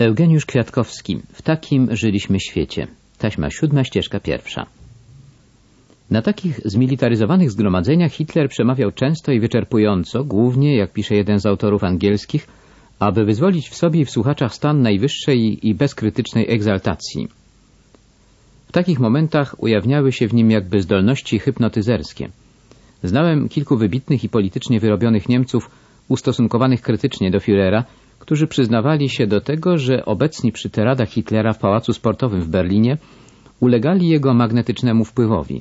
Eugeniusz Kwiatkowski. W takim żyliśmy świecie. Taśma siódma, ścieżka pierwsza. Na takich zmilitaryzowanych zgromadzeniach Hitler przemawiał często i wyczerpująco, głównie, jak pisze jeden z autorów angielskich, aby wyzwolić w sobie i w słuchaczach stan najwyższej i bezkrytycznej egzaltacji. W takich momentach ujawniały się w nim jakby zdolności hypnotyzerskie. Znałem kilku wybitnych i politycznie wyrobionych Niemców ustosunkowanych krytycznie do Führera, którzy przyznawali się do tego, że obecni przy teradach Hitlera w Pałacu Sportowym w Berlinie ulegali jego magnetycznemu wpływowi.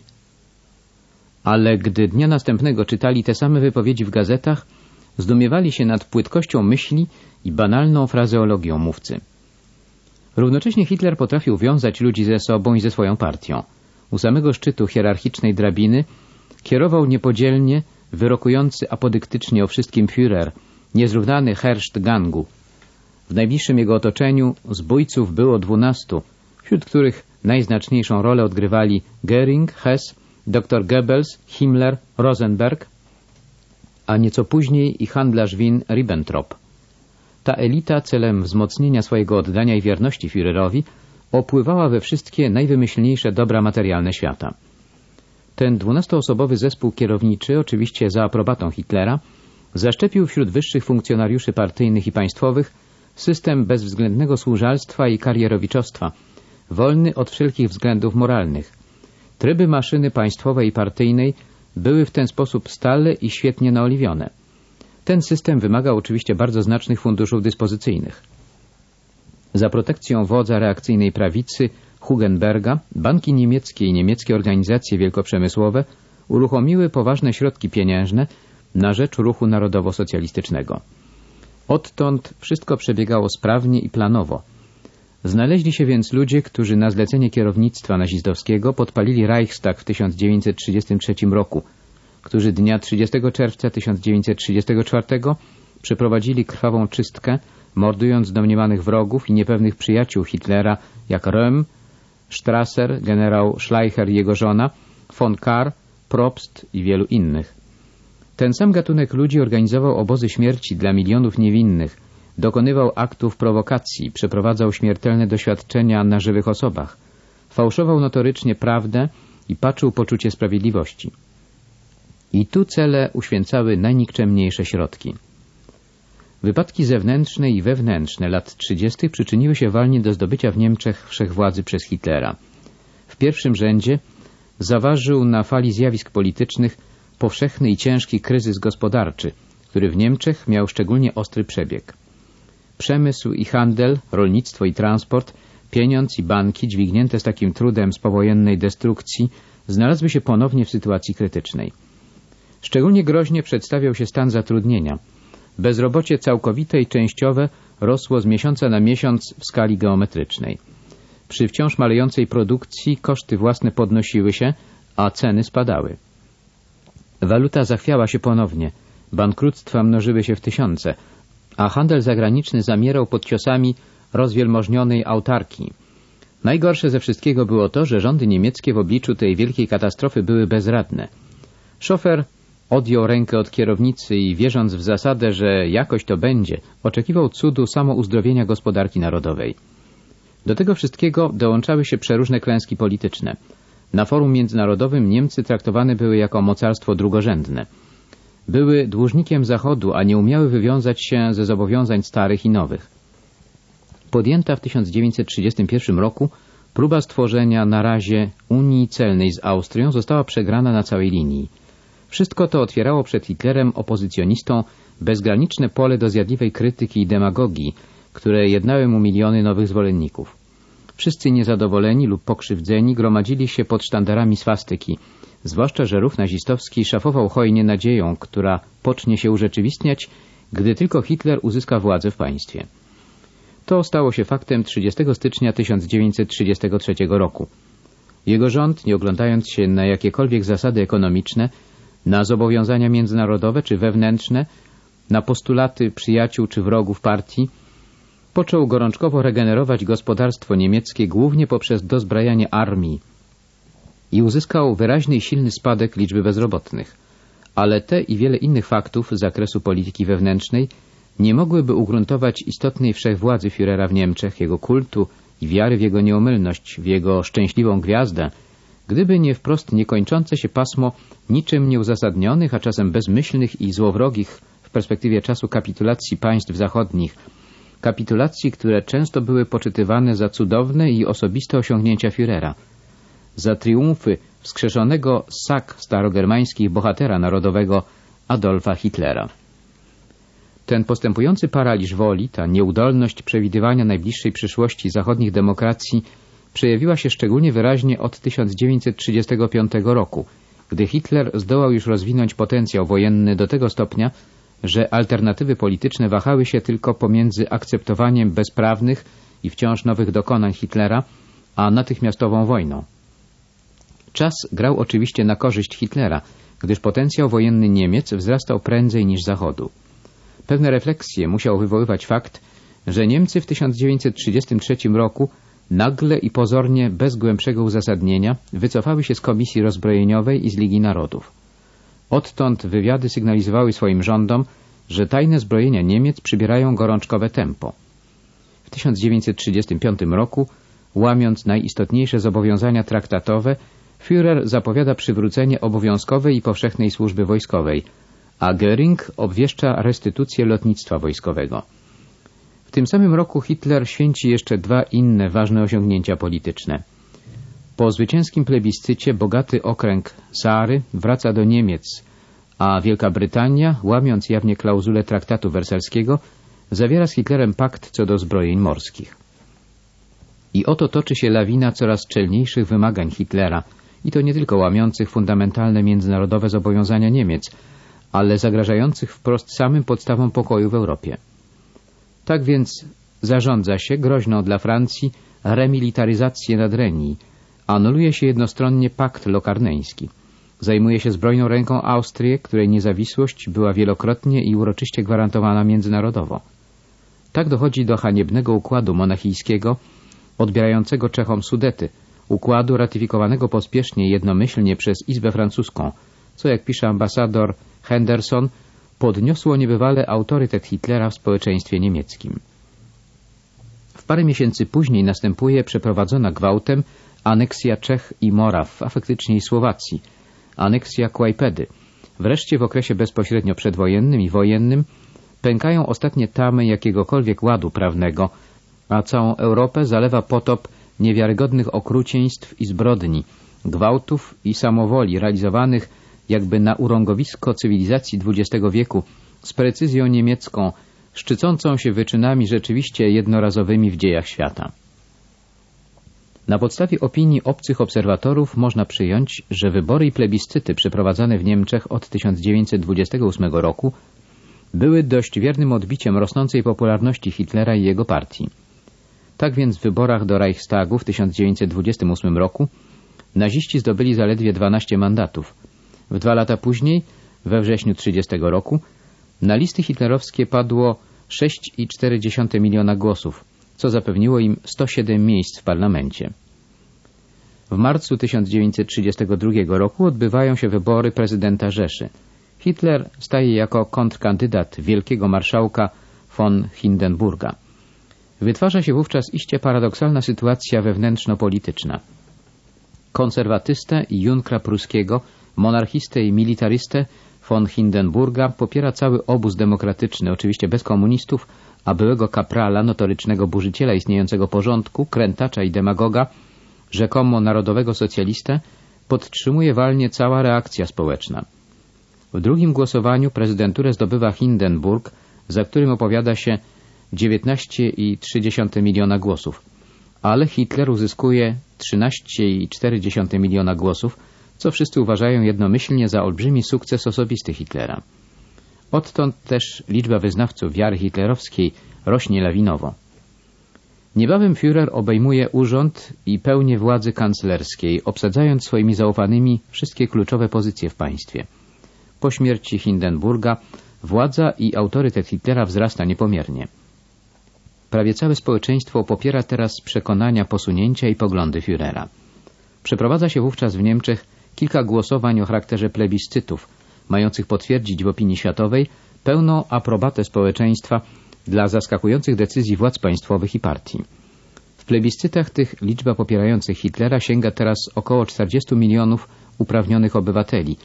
Ale gdy dnia następnego czytali te same wypowiedzi w gazetach, zdumiewali się nad płytkością myśli i banalną frazeologią mówcy. Równocześnie Hitler potrafił wiązać ludzi ze sobą i ze swoją partią. U samego szczytu hierarchicznej drabiny kierował niepodzielnie, wyrokujący apodyktycznie o wszystkim Führer, niezrównany herszt gangu. W najbliższym jego otoczeniu zbójców było dwunastu, wśród których najznaczniejszą rolę odgrywali Göring, Hess, dr Goebbels, Himmler, Rosenberg, a nieco później i handlarz win Ribbentrop. Ta elita celem wzmocnienia swojego oddania i wierności Führerowi opływała we wszystkie najwymyślniejsze dobra materialne świata. Ten dwunastoosobowy zespół kierowniczy, oczywiście za aprobatą Hitlera, zaszczepił wśród wyższych funkcjonariuszy partyjnych i państwowych system bezwzględnego służalstwa i karierowiczostwa, wolny od wszelkich względów moralnych. Tryby maszyny państwowej i partyjnej były w ten sposób stale i świetnie naoliwione. Ten system wymagał oczywiście bardzo znacznych funduszów dyspozycyjnych. Za protekcją wodza reakcyjnej prawicy Hugenberga banki niemieckie i niemieckie organizacje wielkoprzemysłowe uruchomiły poważne środki pieniężne na rzecz ruchu narodowo-socjalistycznego. Odtąd wszystko przebiegało sprawnie i planowo. Znaleźli się więc ludzie, którzy na zlecenie kierownictwa nazistowskiego podpalili Reichstag w 1933 roku, którzy dnia 30 czerwca 1934 przeprowadzili krwawą czystkę, mordując domniemanych wrogów i niepewnych przyjaciół Hitlera, jak Röhm, Strasser, generał Schleicher i jego żona, von Kahr, Probst i wielu innych. Ten sam gatunek ludzi organizował obozy śmierci dla milionów niewinnych, dokonywał aktów prowokacji, przeprowadzał śmiertelne doświadczenia na żywych osobach, fałszował notorycznie prawdę i patrzył poczucie sprawiedliwości. I tu cele uświęcały najnikczemniejsze środki. Wypadki zewnętrzne i wewnętrzne lat 30. przyczyniły się walnie do zdobycia w Niemczech wszechwładzy przez Hitlera. W pierwszym rzędzie zaważył na fali zjawisk politycznych powszechny i ciężki kryzys gospodarczy, który w Niemczech miał szczególnie ostry przebieg. Przemysł i handel, rolnictwo i transport, pieniądz i banki dźwignięte z takim trudem z powojennej destrukcji znalazły się ponownie w sytuacji krytycznej. Szczególnie groźnie przedstawiał się stan zatrudnienia. Bezrobocie całkowite i częściowe rosło z miesiąca na miesiąc w skali geometrycznej. Przy wciąż malejącej produkcji koszty własne podnosiły się, a ceny spadały. Waluta zachwiała się ponownie, bankructwa mnożyły się w tysiące, a handel zagraniczny zamierał pod ciosami rozwielmożnionej autarki. Najgorsze ze wszystkiego było to, że rządy niemieckie w obliczu tej wielkiej katastrofy były bezradne. Szofer odjął rękę od kierownicy i wierząc w zasadę, że jakoś to będzie, oczekiwał cudu samouzdrowienia gospodarki narodowej. Do tego wszystkiego dołączały się przeróżne klęski polityczne – na forum międzynarodowym Niemcy traktowane były jako mocarstwo drugorzędne. Były dłużnikiem Zachodu, a nie umiały wywiązać się ze zobowiązań starych i nowych. Podjęta w 1931 roku próba stworzenia na razie Unii Celnej z Austrią została przegrana na całej linii. Wszystko to otwierało przed Hitlerem opozycjonistom bezgraniczne pole do zjadliwej krytyki i demagogii, które jednały mu miliony nowych zwolenników. Wszyscy niezadowoleni lub pokrzywdzeni gromadzili się pod sztandarami swastyki, zwłaszcza, że ruch nazistowski szafował hojnie nadzieją, która pocznie się urzeczywistniać, gdy tylko Hitler uzyska władzę w państwie. To stało się faktem 30 stycznia 1933 roku. Jego rząd, nie oglądając się na jakiekolwiek zasady ekonomiczne, na zobowiązania międzynarodowe czy wewnętrzne, na postulaty przyjaciół czy wrogów partii, począł gorączkowo regenerować gospodarstwo niemieckie głównie poprzez dozbrajanie armii i uzyskał wyraźny i silny spadek liczby bezrobotnych. Ale te i wiele innych faktów z zakresu polityki wewnętrznej nie mogłyby ugruntować istotnej wszechwładzy Führera w Niemczech, jego kultu i wiary w jego nieomylność, w jego szczęśliwą gwiazdę, gdyby nie wprost niekończące się pasmo niczym nieuzasadnionych, a czasem bezmyślnych i złowrogich w perspektywie czasu kapitulacji państw zachodnich, kapitulacji, które często były poczytywane za cudowne i osobiste osiągnięcia Führera, za triumfy wskrzeszonego sak starogermańskich bohatera narodowego Adolfa Hitlera. Ten postępujący paraliż woli, ta nieudolność przewidywania najbliższej przyszłości zachodnich demokracji przejawiła się szczególnie wyraźnie od 1935 roku, gdy Hitler zdołał już rozwinąć potencjał wojenny do tego stopnia, że alternatywy polityczne wahały się tylko pomiędzy akceptowaniem bezprawnych i wciąż nowych dokonań Hitlera, a natychmiastową wojną. Czas grał oczywiście na korzyść Hitlera, gdyż potencjał wojenny Niemiec wzrastał prędzej niż Zachodu. Pewne refleksje musiał wywoływać fakt, że Niemcy w 1933 roku nagle i pozornie, bez głębszego uzasadnienia, wycofały się z Komisji Rozbrojeniowej i z Ligi Narodów. Odtąd wywiady sygnalizowały swoim rządom, że tajne zbrojenia Niemiec przybierają gorączkowe tempo. W 1935 roku, łamiąc najistotniejsze zobowiązania traktatowe, Führer zapowiada przywrócenie obowiązkowej i powszechnej służby wojskowej, a Göring obwieszcza restytucję lotnictwa wojskowego. W tym samym roku Hitler święci jeszcze dwa inne ważne osiągnięcia polityczne. Po zwycięskim plebiscycie bogaty okręg Sary wraca do Niemiec, a Wielka Brytania, łamiąc jawnie klauzulę traktatu wersalskiego, zawiera z Hitlerem pakt co do zbrojeń morskich. I oto toczy się lawina coraz czelniejszych wymagań Hitlera, i to nie tylko łamiących fundamentalne międzynarodowe zobowiązania Niemiec, ale zagrażających wprost samym podstawom pokoju w Europie. Tak więc zarządza się groźną dla Francji remilitaryzację Nadrenii, anuluje się jednostronnie pakt lokarneński. Zajmuje się zbrojną ręką Austrię, której niezawisłość była wielokrotnie i uroczyście gwarantowana międzynarodowo. Tak dochodzi do haniebnego układu monachijskiego odbierającego Czechom Sudety, układu ratyfikowanego pospiesznie jednomyślnie przez Izbę Francuską, co jak pisze ambasador Henderson, podniosło niebywale autorytet Hitlera w społeczeństwie niemieckim. W parę miesięcy później następuje przeprowadzona gwałtem aneksja Czech i Moraw, a faktycznie Słowacji, aneksja Kłajpedy. Wreszcie w okresie bezpośrednio przedwojennym i wojennym pękają ostatnie tamy jakiegokolwiek ładu prawnego, a całą Europę zalewa potop niewiarygodnych okrucieństw i zbrodni, gwałtów i samowoli realizowanych jakby na urągowisko cywilizacji XX wieku z precyzją niemiecką, szczycącą się wyczynami rzeczywiście jednorazowymi w dziejach świata. Na podstawie opinii obcych obserwatorów można przyjąć, że wybory i plebiscyty przeprowadzane w Niemczech od 1928 roku były dość wiernym odbiciem rosnącej popularności Hitlera i jego partii. Tak więc w wyborach do Reichstagu w 1928 roku naziści zdobyli zaledwie 12 mandatów. W dwa lata później, we wrześniu 30 roku, na listy hitlerowskie padło 6,4 miliona głosów, co zapewniło im 107 miejsc w parlamencie. W marcu 1932 roku odbywają się wybory prezydenta Rzeszy. Hitler staje jako kontrkandydat wielkiego marszałka von Hindenburga. Wytwarza się wówczas iście paradoksalna sytuacja wewnętrzno-polityczna. Konserwatystę i Junkra pruskiego, monarchistę i militarystę von Hindenburga popiera cały obóz demokratyczny, oczywiście bez komunistów, a byłego kaprala, notorycznego burzyciela istniejącego porządku, krętacza i demagoga, rzekomo narodowego socjalistę, podtrzymuje walnie cała reakcja społeczna. W drugim głosowaniu prezydenturę zdobywa Hindenburg, za którym opowiada się 19,3 miliona głosów, ale Hitler uzyskuje 13,4 miliona głosów, co wszyscy uważają jednomyślnie za olbrzymi sukces osobisty Hitlera. Odtąd też liczba wyznawców wiary hitlerowskiej rośnie lawinowo. Niebawem Führer obejmuje urząd i pełnię władzy kanclerskiej, obsadzając swoimi zaufanymi wszystkie kluczowe pozycje w państwie. Po śmierci Hindenburga władza i autorytet Hitlera wzrasta niepomiernie. Prawie całe społeczeństwo popiera teraz przekonania, posunięcia i poglądy Führera. Przeprowadza się wówczas w Niemczech kilka głosowań o charakterze plebiscytów, mających potwierdzić w opinii światowej pełną aprobatę społeczeństwa dla zaskakujących decyzji władz państwowych i partii. W plebiscytach tych liczba popierających Hitlera sięga teraz około 40 milionów uprawnionych obywateli,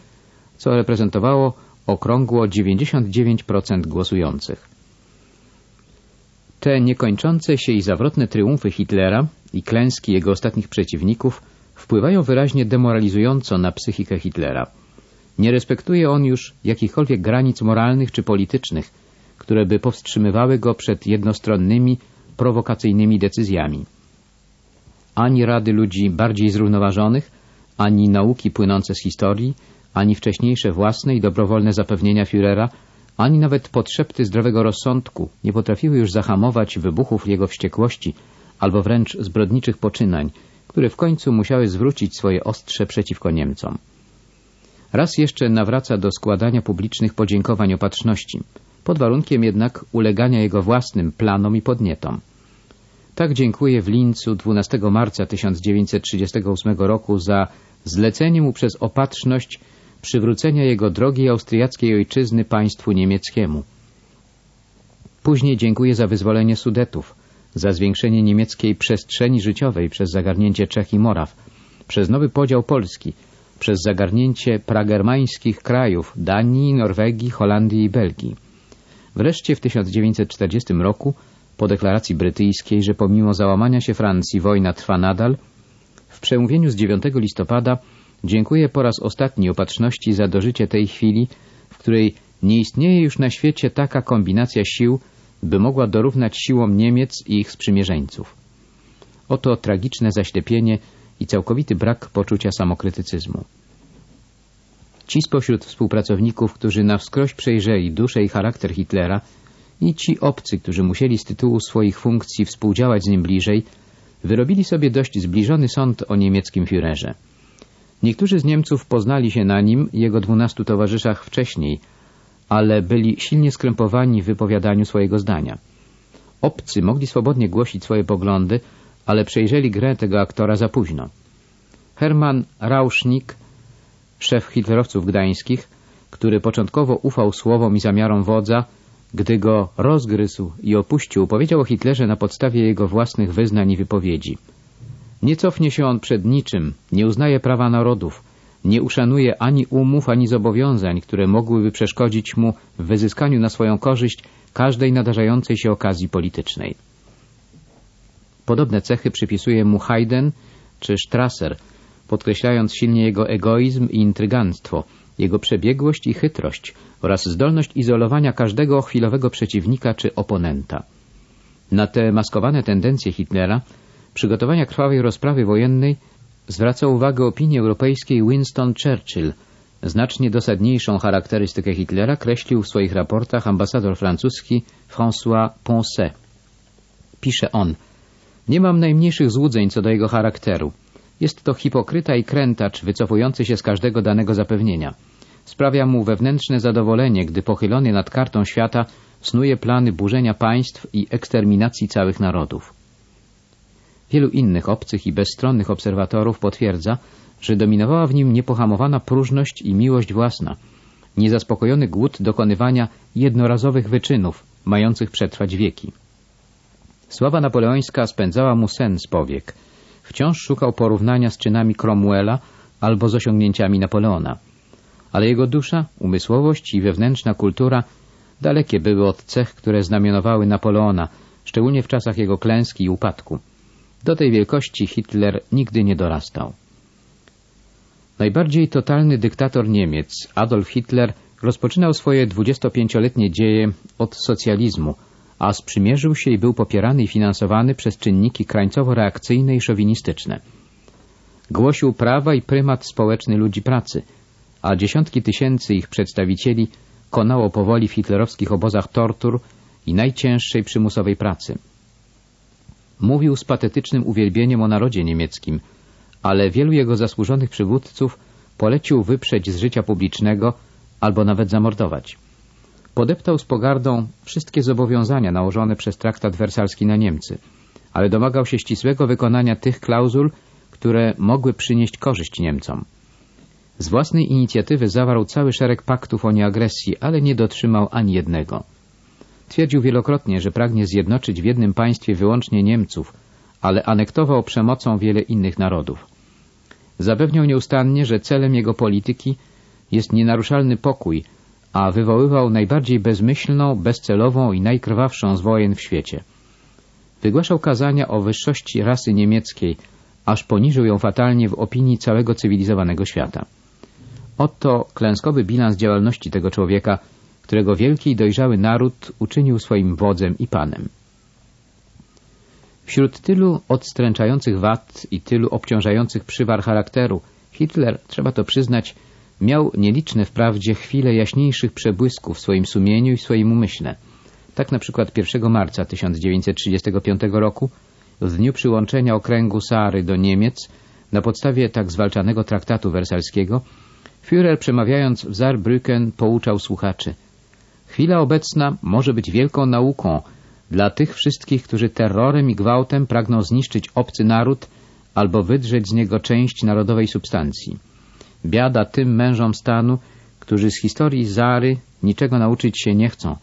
co reprezentowało okrągło 99% głosujących. Te niekończące się i zawrotne triumfy Hitlera i klęski jego ostatnich przeciwników wpływają wyraźnie demoralizująco na psychikę Hitlera. Nie respektuje on już jakichkolwiek granic moralnych czy politycznych, które by powstrzymywały go przed jednostronnymi, prowokacyjnymi decyzjami. Ani rady ludzi bardziej zrównoważonych, ani nauki płynące z historii, ani wcześniejsze własne i dobrowolne zapewnienia Führera, ani nawet podszepty zdrowego rozsądku nie potrafiły już zahamować wybuchów jego wściekłości albo wręcz zbrodniczych poczynań, które w końcu musiały zwrócić swoje ostrze przeciwko Niemcom. Raz jeszcze nawraca do składania publicznych podziękowań opatrzności, pod warunkiem jednak ulegania jego własnym planom i podnietom. Tak dziękuję w Lincu 12 marca 1938 roku za zlecenie mu przez opatrzność przywrócenia jego drogiej austriackiej ojczyzny państwu niemieckiemu. Później dziękuję za wyzwolenie Sudetów, za zwiększenie niemieckiej przestrzeni życiowej przez zagarnięcie Czech i Moraw, przez nowy podział Polski, przez zagarnięcie pragermańskich krajów Danii, Norwegii, Holandii i Belgii. Wreszcie w 1940 roku, po deklaracji brytyjskiej, że pomimo załamania się Francji wojna trwa nadal, w przemówieniu z 9 listopada dziękuję po raz ostatni opatrzności za dożycie tej chwili, w której nie istnieje już na świecie taka kombinacja sił, by mogła dorównać siłom Niemiec i ich sprzymierzeńców. Oto tragiczne zaślepienie i całkowity brak poczucia samokrytycyzmu. Ci spośród współpracowników, którzy na wskroś przejrzeli duszę i charakter Hitlera i ci obcy, którzy musieli z tytułu swoich funkcji współdziałać z nim bliżej, wyrobili sobie dość zbliżony sąd o niemieckim Führerze. Niektórzy z Niemców poznali się na nim jego dwunastu towarzyszach wcześniej, ale byli silnie skrępowani w wypowiadaniu swojego zdania. Obcy mogli swobodnie głosić swoje poglądy, ale przejrzeli grę tego aktora za późno. Hermann Rauschnik, szef hitlerowców gdańskich, który początkowo ufał słowom i zamiarom wodza, gdy go rozgryzł i opuścił, powiedział o Hitlerze na podstawie jego własnych wyznań i wypowiedzi. Nie cofnie się on przed niczym, nie uznaje prawa narodów, nie uszanuje ani umów, ani zobowiązań, które mogłyby przeszkodzić mu w wyzyskaniu na swoją korzyść każdej nadarzającej się okazji politycznej. Podobne cechy przypisuje mu Haydn czy Strasser, podkreślając silnie jego egoizm i intryganstwo, jego przebiegłość i chytrość oraz zdolność izolowania każdego chwilowego przeciwnika czy oponenta. Na te maskowane tendencje Hitlera, przygotowania krwawej rozprawy wojennej zwraca uwagę opinii europejskiej Winston Churchill. Znacznie dosadniejszą charakterystykę Hitlera kreślił w swoich raportach ambasador francuski François Poncet. Pisze on, nie mam najmniejszych złudzeń co do jego charakteru. Jest to hipokryta i krętacz wycofujący się z każdego danego zapewnienia. Sprawia mu wewnętrzne zadowolenie, gdy pochylony nad kartą świata snuje plany burzenia państw i eksterminacji całych narodów. Wielu innych obcych i bezstronnych obserwatorów potwierdza, że dominowała w nim niepohamowana próżność i miłość własna, niezaspokojony głód dokonywania jednorazowych wyczynów, mających przetrwać wieki. Sława napoleońska spędzała mu sen z powiek. Wciąż szukał porównania z czynami Cromwella albo z osiągnięciami Napoleona. Ale jego dusza, umysłowość i wewnętrzna kultura dalekie były od cech, które znamionowały Napoleona, szczególnie w czasach jego klęski i upadku. Do tej wielkości Hitler nigdy nie dorastał. Najbardziej totalny dyktator Niemiec, Adolf Hitler, rozpoczynał swoje 25-letnie dzieje od socjalizmu, a sprzymierzył się i był popierany i finansowany przez czynniki krańcowo-reakcyjne i szowinistyczne. Głosił prawa i prymat społeczny ludzi pracy, a dziesiątki tysięcy ich przedstawicieli konało powoli w hitlerowskich obozach tortur i najcięższej przymusowej pracy. Mówił z patetycznym uwielbieniem o narodzie niemieckim, ale wielu jego zasłużonych przywódców polecił wyprzeć z życia publicznego albo nawet zamordować. Podeptał z pogardą wszystkie zobowiązania nałożone przez traktat wersalski na Niemcy, ale domagał się ścisłego wykonania tych klauzul, które mogły przynieść korzyść Niemcom. Z własnej inicjatywy zawarł cały szereg paktów o nieagresji, ale nie dotrzymał ani jednego. Twierdził wielokrotnie, że pragnie zjednoczyć w jednym państwie wyłącznie Niemców, ale anektował przemocą wiele innych narodów. Zapewniał nieustannie, że celem jego polityki jest nienaruszalny pokój, a wywoływał najbardziej bezmyślną, bezcelową i najkrwawszą z wojen w świecie. Wygłaszał kazania o wyższości rasy niemieckiej, aż poniżył ją fatalnie w opinii całego cywilizowanego świata. Oto klęskowy bilans działalności tego człowieka, którego wielki i dojrzały naród uczynił swoim wodzem i panem. Wśród tylu odstręczających wad i tylu obciążających przywar charakteru, Hitler, trzeba to przyznać, miał nieliczne wprawdzie chwile jaśniejszych przebłysków w swoim sumieniu i w swoim umyśle. Tak na przykład 1 marca 1935 roku, w dniu przyłączenia okręgu Sary do Niemiec, na podstawie tak zwalczanego traktatu wersalskiego, Führer przemawiając w Saarbrücken pouczał słuchaczy. Chwila obecna może być wielką nauką dla tych wszystkich, którzy terrorem i gwałtem pragną zniszczyć obcy naród albo wydrzeć z niego część narodowej substancji. Biada tym mężom stanu, którzy z historii Zary niczego nauczyć się nie chcą.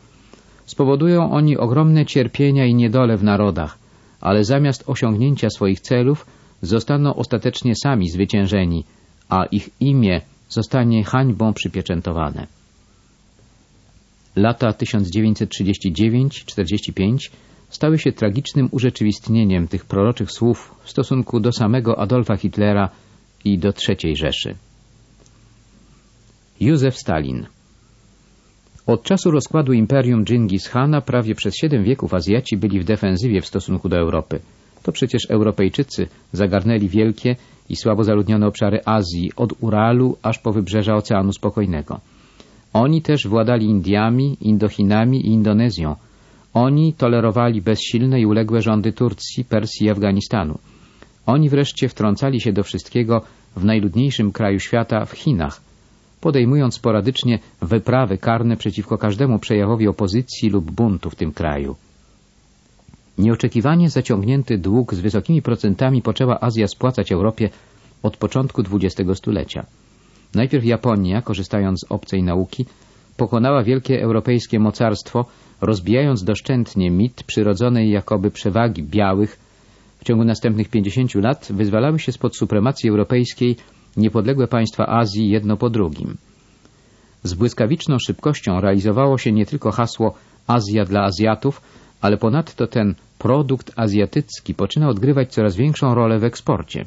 Spowodują oni ogromne cierpienia i niedole w narodach, ale zamiast osiągnięcia swoich celów zostaną ostatecznie sami zwyciężeni, a ich imię zostanie hańbą przypieczętowane. Lata 1939-45 stały się tragicznym urzeczywistnieniem tych proroczych słów w stosunku do samego Adolfa Hitlera i do III Rzeszy. Józef Stalin Od czasu rozkładu imperium Dżingis Hana prawie przez siedem wieków Azjaci byli w defensywie w stosunku do Europy. To przecież Europejczycy zagarnęli wielkie i słabo zaludnione obszary Azji, od Uralu aż po wybrzeża Oceanu Spokojnego. Oni też władali Indiami, Indochinami i Indonezją. Oni tolerowali bezsilne i uległe rządy Turcji, Persji i Afganistanu. Oni wreszcie wtrącali się do wszystkiego w najludniejszym kraju świata, w Chinach, podejmując sporadycznie wyprawy karne przeciwko każdemu przejawowi opozycji lub buntu w tym kraju. Nieoczekiwanie zaciągnięty dług z wysokimi procentami poczęła Azja spłacać Europie od początku XX stulecia. Najpierw Japonia, korzystając z obcej nauki, pokonała wielkie europejskie mocarstwo, rozbijając doszczętnie mit przyrodzonej jakoby przewagi białych. W ciągu następnych 50 lat wyzwalały się spod supremacji europejskiej niepodległe państwa Azji jedno po drugim. Z błyskawiczną szybkością realizowało się nie tylko hasło Azja dla Azjatów, ale ponadto ten produkt azjatycki poczyna odgrywać coraz większą rolę w eksporcie.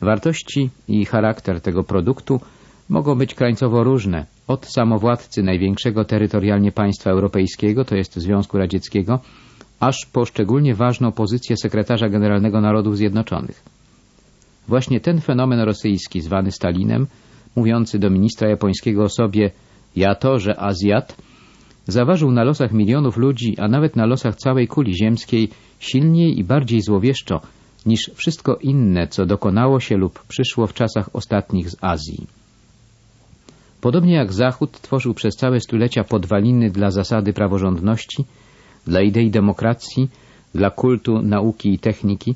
Wartości i charakter tego produktu mogą być krańcowo różne, od samowładcy największego terytorialnie państwa europejskiego, to jest Związku Radzieckiego, aż po szczególnie ważną pozycję sekretarza generalnego Narodów Zjednoczonych. Właśnie ten fenomen rosyjski, zwany Stalinem, mówiący do ministra japońskiego o sobie ja to, że Azjat, zaważył na losach milionów ludzi, a nawet na losach całej kuli ziemskiej silniej i bardziej złowieszczo niż wszystko inne, co dokonało się lub przyszło w czasach ostatnich z Azji. Podobnie jak Zachód tworzył przez całe stulecia podwaliny dla zasady praworządności, dla idei demokracji, dla kultu nauki i techniki,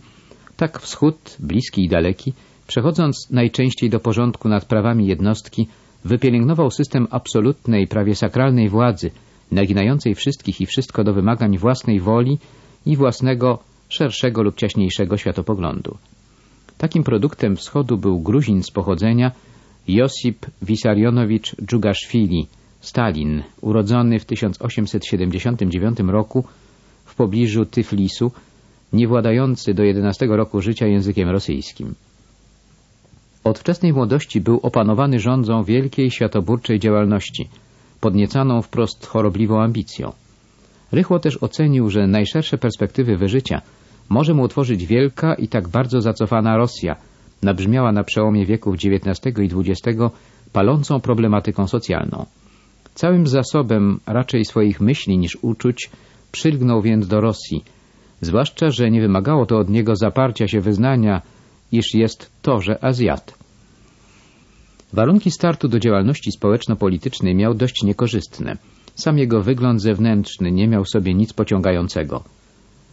tak Wschód, bliski i daleki, przechodząc najczęściej do porządku nad prawami jednostki, wypielęgnował system absolutnej, prawie sakralnej władzy, naginającej wszystkich i wszystko do wymagań własnej woli i własnego, szerszego lub ciaśniejszego światopoglądu. Takim produktem wschodu był Gruzin z pochodzenia Josip Wisarionowicz Dżugaszwili, Stalin, urodzony w 1879 roku w pobliżu Tyflisu, nie władający do 11 roku życia językiem rosyjskim. Od wczesnej młodości był opanowany rządzą wielkiej światoburczej działalności, podniecaną wprost chorobliwą ambicją. Rychło też ocenił, że najszersze perspektywy wyżycia może mu otworzyć wielka i tak bardzo zacofana Rosja, nabrzmiała na przełomie wieków XIX i XX palącą problematyką socjalną. Całym zasobem raczej swoich myśli niż uczuć przylgnął więc do Rosji, zwłaszcza, że nie wymagało to od niego zaparcia się wyznania, iż jest to, że Azjat. Warunki startu do działalności społeczno-politycznej miał dość niekorzystne. Sam jego wygląd zewnętrzny nie miał sobie nic pociągającego.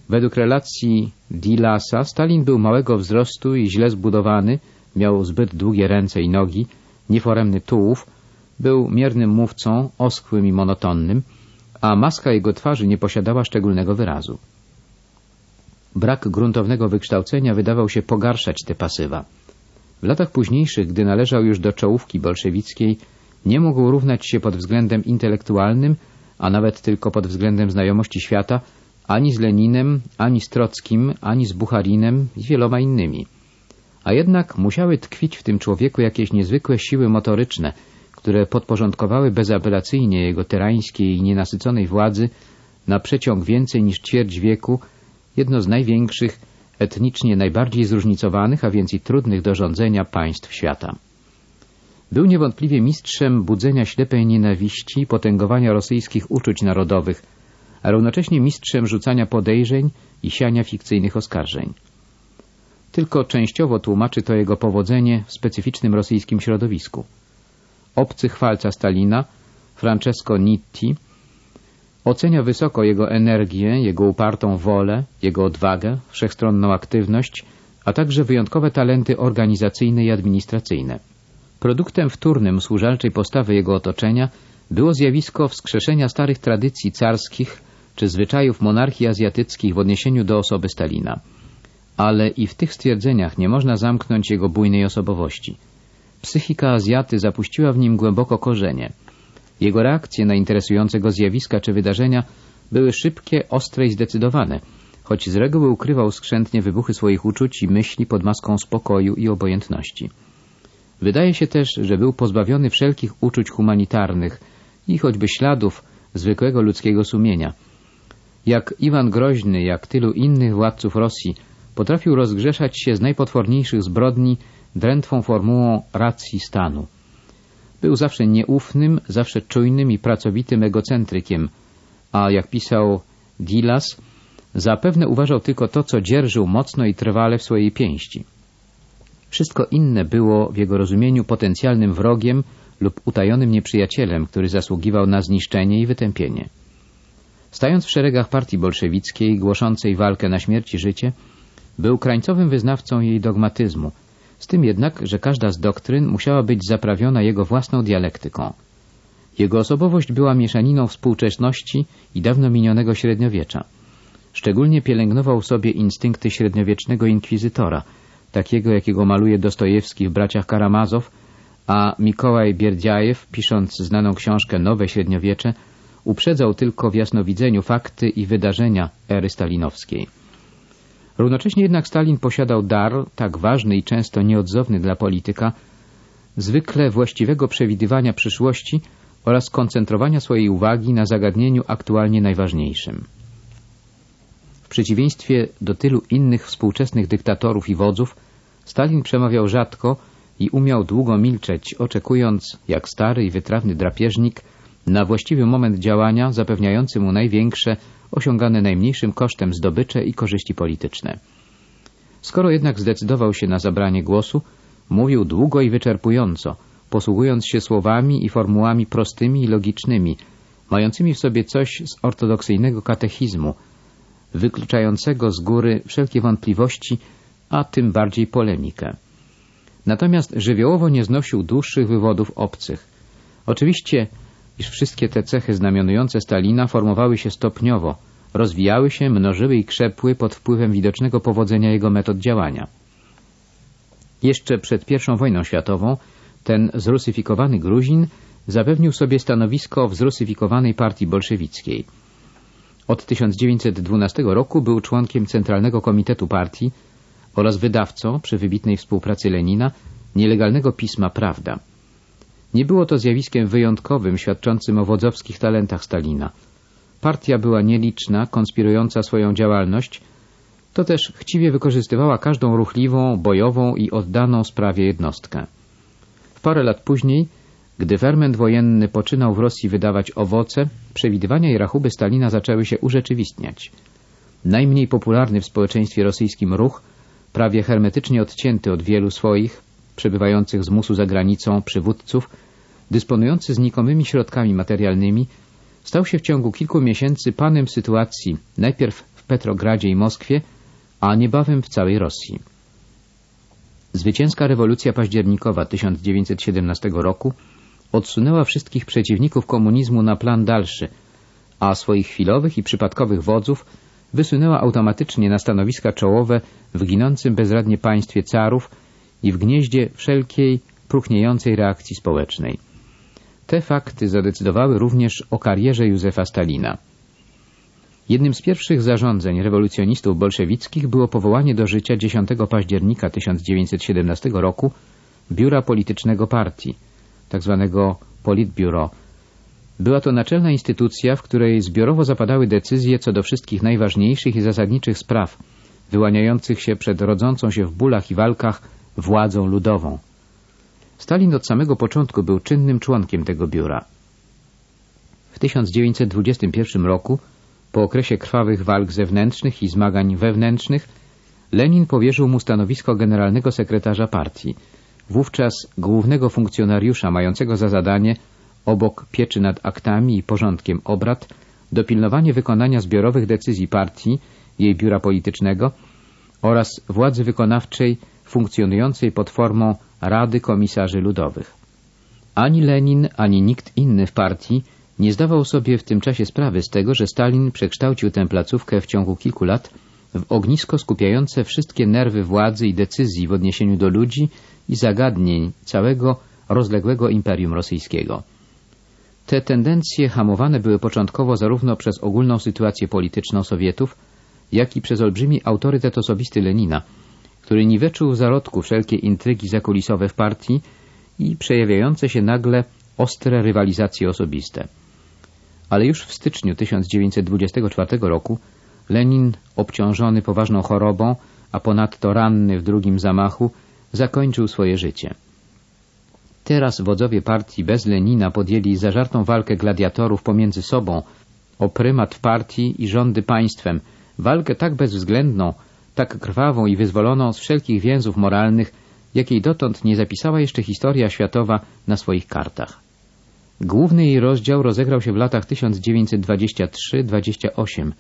Według relacji Dilasa Stalin był małego wzrostu i źle zbudowany, miał zbyt długie ręce i nogi, nieforemny tułów, był miernym mówcą, oschłym i monotonnym, a maska jego twarzy nie posiadała szczególnego wyrazu. Brak gruntownego wykształcenia wydawał się pogarszać te pasywa. W latach późniejszych, gdy należał już do czołówki bolszewickiej, nie mógł równać się pod względem intelektualnym, a nawet tylko pod względem znajomości świata, ani z Leninem, ani z Trockim, ani z Bucharinem i wieloma innymi. A jednak musiały tkwić w tym człowieku jakieś niezwykłe siły motoryczne, które podporządkowały bezapelacyjnie jego tyrańskiej i nienasyconej władzy na przeciąg więcej niż ćwierć wieku jedno z największych, etnicznie najbardziej zróżnicowanych, a więc i trudnych do rządzenia państw świata. Był niewątpliwie mistrzem budzenia ślepej nienawiści i potęgowania rosyjskich uczuć narodowych, a równocześnie mistrzem rzucania podejrzeń i siania fikcyjnych oskarżeń. Tylko częściowo tłumaczy to jego powodzenie w specyficznym rosyjskim środowisku. Obcy chwalca Stalina, Francesco Nitti, ocenia wysoko jego energię, jego upartą wolę, jego odwagę, wszechstronną aktywność, a także wyjątkowe talenty organizacyjne i administracyjne. Produktem wtórnym służalczej postawy jego otoczenia było zjawisko wskrzeszenia starych tradycji carskich czy zwyczajów monarchii azjatyckich w odniesieniu do osoby Stalina. Ale i w tych stwierdzeniach nie można zamknąć jego bujnej osobowości. Psychika Azjaty zapuściła w nim głęboko korzenie. Jego reakcje na interesujące go zjawiska czy wydarzenia były szybkie, ostre i zdecydowane, choć z reguły ukrywał skrzętnie wybuchy swoich uczuć i myśli pod maską spokoju i obojętności. Wydaje się też, że był pozbawiony wszelkich uczuć humanitarnych i choćby śladów zwykłego ludzkiego sumienia. Jak Iwan Groźny, jak tylu innych władców Rosji, potrafił rozgrzeszać się z najpotworniejszych zbrodni drętwą formułą racji stanu. Był zawsze nieufnym, zawsze czujnym i pracowitym egocentrykiem, a jak pisał Dilas, zapewne uważał tylko to, co dzierżył mocno i trwale w swojej pięści. Wszystko inne było w jego rozumieniu potencjalnym wrogiem lub utajonym nieprzyjacielem, który zasługiwał na zniszczenie i wytępienie. Stając w szeregach partii bolszewickiej, głoszącej walkę na śmierć i życie, był krańcowym wyznawcą jej dogmatyzmu, z tym jednak, że każda z doktryn musiała być zaprawiona jego własną dialektyką. Jego osobowość była mieszaniną współczesności i dawno minionego średniowiecza. Szczególnie pielęgnował sobie instynkty średniowiecznego inkwizytora – takiego jakiego maluje Dostojewski w Braciach Karamazow, a Mikołaj Bierdziajew, pisząc znaną książkę Nowe Średniowiecze, uprzedzał tylko w jasnowidzeniu fakty i wydarzenia ery stalinowskiej. Równocześnie jednak Stalin posiadał dar, tak ważny i często nieodzowny dla polityka, zwykle właściwego przewidywania przyszłości oraz koncentrowania swojej uwagi na zagadnieniu aktualnie najważniejszym. W przeciwieństwie do tylu innych współczesnych dyktatorów i wodzów, Stalin przemawiał rzadko i umiał długo milczeć, oczekując, jak stary i wytrawny drapieżnik, na właściwy moment działania zapewniający mu największe, osiągane najmniejszym kosztem zdobycze i korzyści polityczne. Skoro jednak zdecydował się na zabranie głosu, mówił długo i wyczerpująco, posługując się słowami i formułami prostymi i logicznymi, mającymi w sobie coś z ortodoksyjnego katechizmu, wykluczającego z góry wszelkie wątpliwości a tym bardziej polemikę. Natomiast żywiołowo nie znosił dłuższych wywodów obcych. Oczywiście, iż wszystkie te cechy znamionujące Stalina formowały się stopniowo, rozwijały się, mnożyły i krzepły pod wpływem widocznego powodzenia jego metod działania. Jeszcze przed I wojną światową ten zrusyfikowany Gruzin zapewnił sobie stanowisko w zrusyfikowanej partii bolszewickiej. Od 1912 roku był członkiem Centralnego Komitetu Partii, oraz wydawcą przy wybitnej współpracy Lenina nielegalnego pisma Prawda. Nie było to zjawiskiem wyjątkowym, świadczącym o wodzowskich talentach Stalina. Partia była nieliczna, konspirująca swoją działalność, to też chciwie wykorzystywała każdą ruchliwą, bojową i oddaną sprawie jednostkę. W parę lat później, gdy ferment wojenny poczynał w Rosji wydawać owoce, przewidywania i rachuby Stalina zaczęły się urzeczywistniać. Najmniej popularny w społeczeństwie rosyjskim ruch prawie hermetycznie odcięty od wielu swoich, przebywających z musu za granicą przywódców, dysponujący znikomymi środkami materialnymi, stał się w ciągu kilku miesięcy panem sytuacji najpierw w Petrogradzie i Moskwie, a niebawem w całej Rosji. Zwycięska rewolucja październikowa 1917 roku odsunęła wszystkich przeciwników komunizmu na plan dalszy, a swoich chwilowych i przypadkowych wodzów wysunęła automatycznie na stanowiska czołowe w ginącym bezradnie państwie carów i w gnieździe wszelkiej próchniejącej reakcji społecznej. Te fakty zadecydowały również o karierze Józefa Stalina. Jednym z pierwszych zarządzeń rewolucjonistów bolszewickich było powołanie do życia 10 października 1917 roku Biura Politycznego Partii, tzw. Tak Politbiuro. Była to naczelna instytucja, w której zbiorowo zapadały decyzje co do wszystkich najważniejszych i zasadniczych spraw, wyłaniających się przed rodzącą się w bólach i walkach władzą ludową. Stalin od samego początku był czynnym członkiem tego biura. W 1921 roku po okresie krwawych walk zewnętrznych i zmagań wewnętrznych Lenin powierzył mu stanowisko generalnego sekretarza partii, wówczas głównego funkcjonariusza mającego za zadanie, obok pieczy nad aktami i porządkiem obrad, dopilnowanie wykonania zbiorowych decyzji partii, jej biura politycznego oraz władzy wykonawczej funkcjonującej pod formą Rady Komisarzy Ludowych. Ani Lenin, ani nikt inny w partii nie zdawał sobie w tym czasie sprawy z tego, że Stalin przekształcił tę placówkę w ciągu kilku lat w ognisko skupiające wszystkie nerwy władzy i decyzji w odniesieniu do ludzi i zagadnień całego rozległego imperium rosyjskiego. Te tendencje hamowane były początkowo zarówno przez ogólną sytuację polityczną Sowietów, jak i przez olbrzymi autorytet osobisty Lenina, który niweczył w zarodku wszelkie intrygi zakulisowe w partii i przejawiające się nagle ostre rywalizacje osobiste ale już w styczniu 1924 roku Lenin, obciążony poważną chorobą, a ponadto ranny w drugim zamachu, zakończył swoje życie. Teraz wodzowie partii bez Lenina podjęli zażartą walkę gladiatorów pomiędzy sobą o prymat partii i rządy państwem, walkę tak bezwzględną, tak krwawą i wyzwoloną z wszelkich więzów moralnych, jakiej dotąd nie zapisała jeszcze historia światowa na swoich kartach. Główny jej rozdział rozegrał się w latach 1923-28,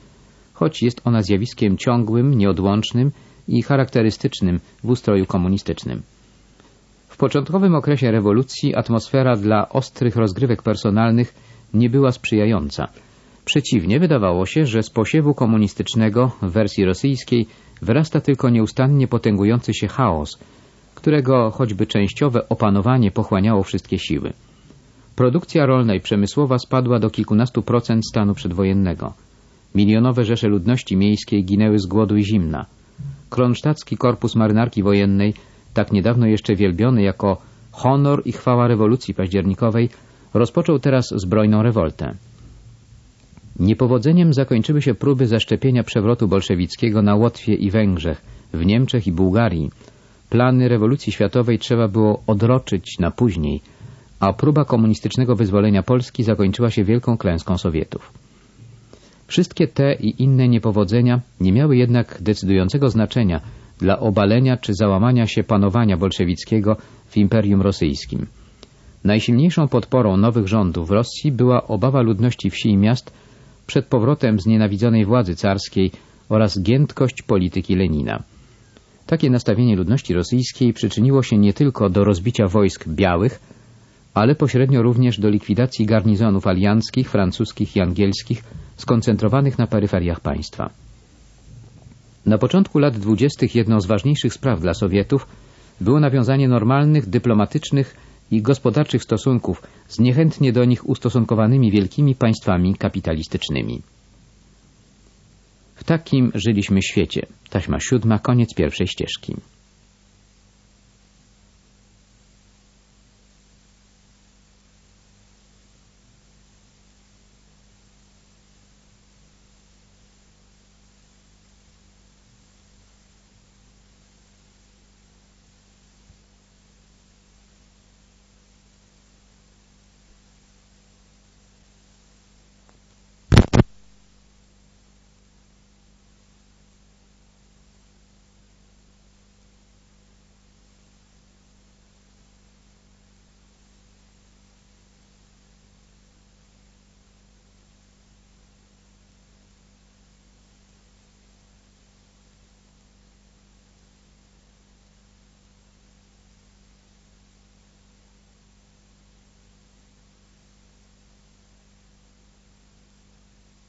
choć jest ona zjawiskiem ciągłym, nieodłącznym i charakterystycznym w ustroju komunistycznym. W początkowym okresie rewolucji atmosfera dla ostrych rozgrywek personalnych nie była sprzyjająca. Przeciwnie, wydawało się, że z posiewu komunistycznego w wersji rosyjskiej wyrasta tylko nieustannie potęgujący się chaos, którego choćby częściowe opanowanie pochłaniało wszystkie siły. Produkcja rolna i przemysłowa spadła do kilkunastu procent stanu przedwojennego. Milionowe rzesze ludności miejskiej ginęły z głodu i zimna. Kronsztacki Korpus Marynarki Wojennej, tak niedawno jeszcze wielbiony jako honor i chwała rewolucji październikowej, rozpoczął teraz zbrojną rewoltę. Niepowodzeniem zakończyły się próby zaszczepienia przewrotu bolszewickiego na Łotwie i Węgrzech, w Niemczech i Bułgarii. Plany rewolucji światowej trzeba było odroczyć na później – a próba komunistycznego wyzwolenia Polski zakończyła się wielką klęską Sowietów. Wszystkie te i inne niepowodzenia nie miały jednak decydującego znaczenia dla obalenia czy załamania się panowania bolszewickiego w Imperium Rosyjskim. Najsilniejszą podporą nowych rządów w Rosji była obawa ludności wsi i miast przed powrotem znienawidzonej władzy carskiej oraz giętkość polityki Lenina. Takie nastawienie ludności rosyjskiej przyczyniło się nie tylko do rozbicia wojsk białych, ale pośrednio również do likwidacji garnizonów alianckich, francuskich i angielskich skoncentrowanych na peryferiach państwa. Na początku lat dwudziestych jedną z ważniejszych spraw dla Sowietów było nawiązanie normalnych, dyplomatycznych i gospodarczych stosunków z niechętnie do nich ustosunkowanymi wielkimi państwami kapitalistycznymi. W takim żyliśmy świecie. Taśma siódma, koniec pierwszej ścieżki.